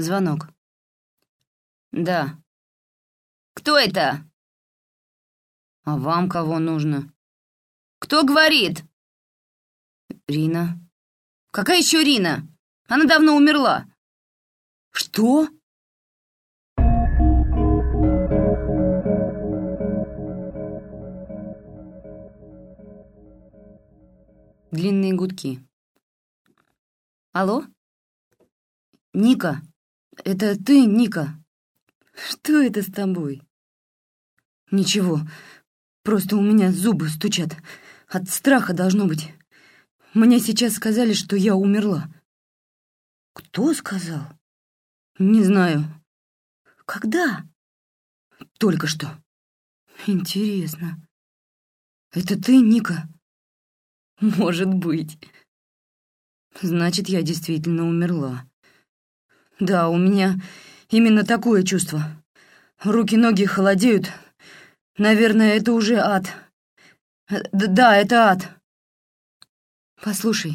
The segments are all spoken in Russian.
Звонок. «Да». «Кто это?» «А вам кого нужно?» «Кто говорит?» «Рина». «Какая еще Рина? Она давно умерла». «Что?» Длинные гудки. «Алло?» «Ника, это ты, Ника? Что это с тобой?» «Ничего, просто у меня зубы стучат. От страха должно быть. Мне сейчас сказали, что я умерла». «Кто сказал?» «Не знаю». «Когда?» «Только что». «Интересно. Это ты, Ника?» «Может быть». «Значит, я действительно умерла». «Да, у меня именно такое чувство. Руки-ноги холодеют. Наверное, это уже ад. Да, это ад». «Послушай,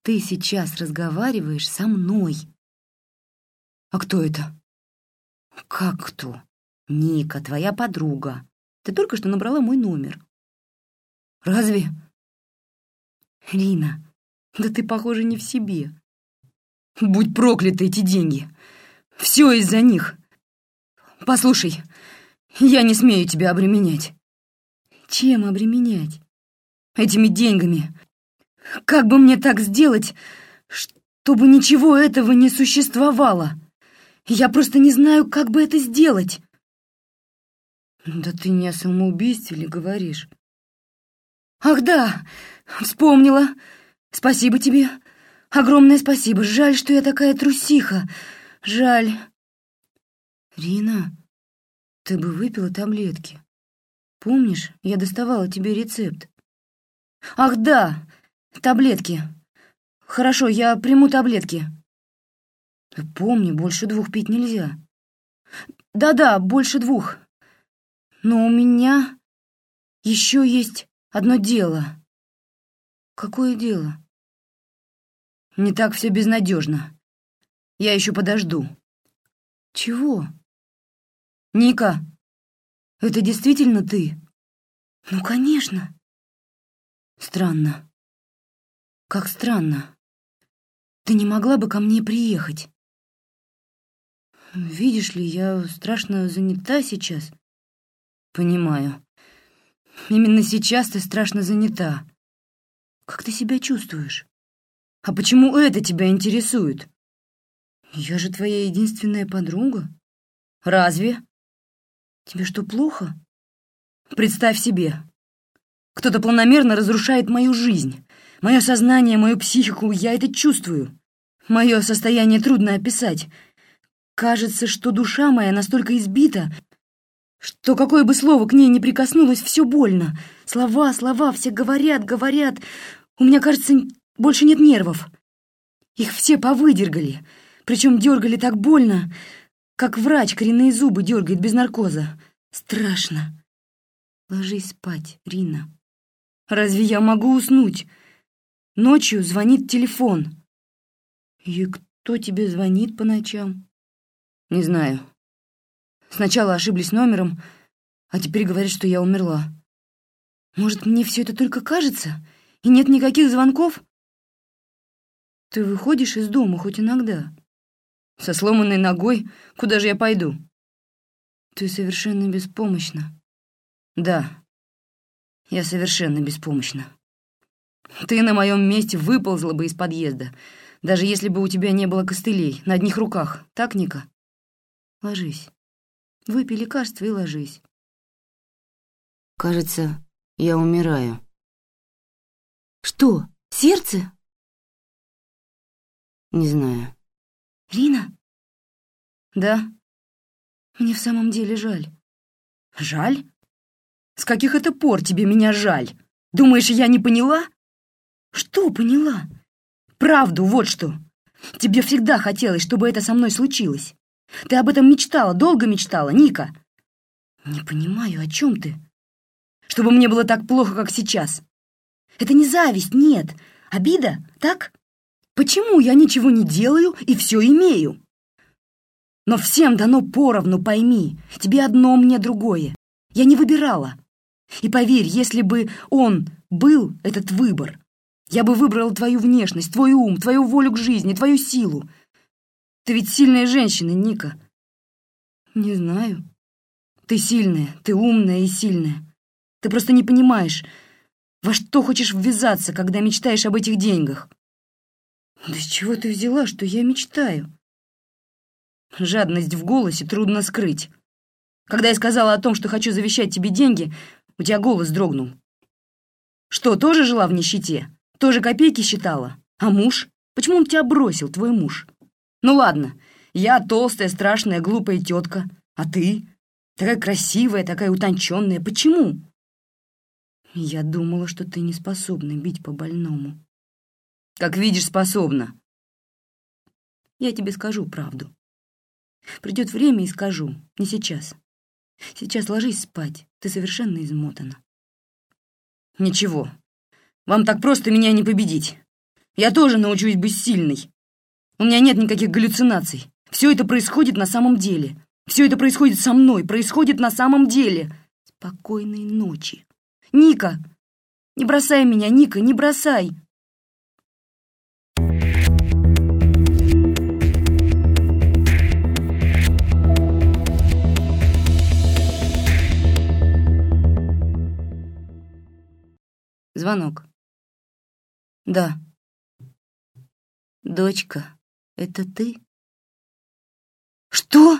ты сейчас разговариваешь со мной». «А кто это?» «Как кто?» «Ника, твоя подруга. Ты только что набрала мой номер». «Разве?» «Рина, да ты, похоже, не в себе. Будь прокляты эти деньги. Все из-за них. Послушай, я не смею тебя обременять». «Чем обременять?» «Этими деньгами. Как бы мне так сделать, чтобы ничего этого не существовало? Я просто не знаю, как бы это сделать». «Да ты не о самоубийстве ли говоришь?» «Ах да, вспомнила. Спасибо тебе. Огромное спасибо. Жаль, что я такая трусиха. Жаль». «Рина, ты бы выпила таблетки. Помнишь, я доставала тебе рецепт?» «Ах да, таблетки. Хорошо, я приму таблетки». «Помни, больше двух пить нельзя». «Да-да, больше двух. Но у меня еще есть одно дело». «Какое дело?» «Не так все безнадежно. Я еще подожду». «Чего?» «Ника, это действительно ты?» «Ну, конечно». «Странно. Как странно. Ты не могла бы ко мне приехать?» «Видишь ли, я страшно занята сейчас». «Понимаю. Именно сейчас ты страшно занята. Как ты себя чувствуешь? А почему это тебя интересует? Я же твоя единственная подруга. Разве? Тебе что, плохо? Представь себе. Кто-то планомерно разрушает мою жизнь, мое сознание, мою психику. Я это чувствую. Мое состояние трудно описать. Кажется, что душа моя настолько избита, что какое бы слово к ней не прикоснулось, все больно. Слова, слова, все говорят, говорят. У меня, кажется, больше нет нервов. Их все повыдергали, причем дергали так больно, как врач коренные зубы дергает без наркоза. Страшно. Ложись спать, Рина. Разве я могу уснуть? Ночью звонит телефон. И кто тебе звонит по ночам? Не знаю. Сначала ошиблись номером, а теперь говорят, что я умерла. Может, мне все это только кажется, и нет никаких звонков? Ты выходишь из дома хоть иногда. Со сломанной ногой куда же я пойду? Ты совершенно беспомощна. Да, я совершенно беспомощна. Ты на моем месте выползла бы из подъезда, даже если бы у тебя не было костылей, на одних руках. Так, Ника? Ложись. Выпей лекарство и ложись. Кажется, я умираю. Что, сердце? Не знаю. Рина? Да. Мне в самом деле жаль. Жаль? С каких это пор тебе меня жаль? Думаешь, я не поняла? Что поняла? Правду, вот что. Тебе всегда хотелось, чтобы это со мной случилось. Ты об этом мечтала, долго мечтала, Ника. Не понимаю, о чем ты? Чтобы мне было так плохо, как сейчас. Это не зависть, нет. Обида, так? Почему я ничего не делаю и все имею? Но всем дано поровну, пойми. Тебе одно, мне другое. Я не выбирала. И поверь, если бы он был, этот выбор, я бы выбрала твою внешность, твой ум, твою волю к жизни, твою силу. Ты ведь сильная женщина, Ника. Не знаю. Ты сильная, ты умная и сильная. Ты просто не понимаешь, во что хочешь ввязаться, когда мечтаешь об этих деньгах. Да с чего ты взяла, что я мечтаю? Жадность в голосе трудно скрыть. Когда я сказала о том, что хочу завещать тебе деньги, у тебя голос дрогнул. Что, тоже жила в нищете? Тоже копейки считала? А муж? Почему он тебя бросил, твой муж? Ну ладно, я толстая, страшная, глупая тетка. А ты? Такая красивая, такая утонченная. Почему? Я думала, что ты не способна бить по больному. Как видишь, способна. Я тебе скажу правду. Придет время и скажу, не сейчас. Сейчас ложись спать, ты совершенно измотана. Ничего, вам так просто меня не победить. Я тоже научусь быть сильной. У меня нет никаких галлюцинаций. Все это происходит на самом деле. Все это происходит со мной, происходит на самом деле. Спокойной ночи. Ника! Не бросай меня, Ника, не бросай! Звонок. Да. Дочка, это ты? Что?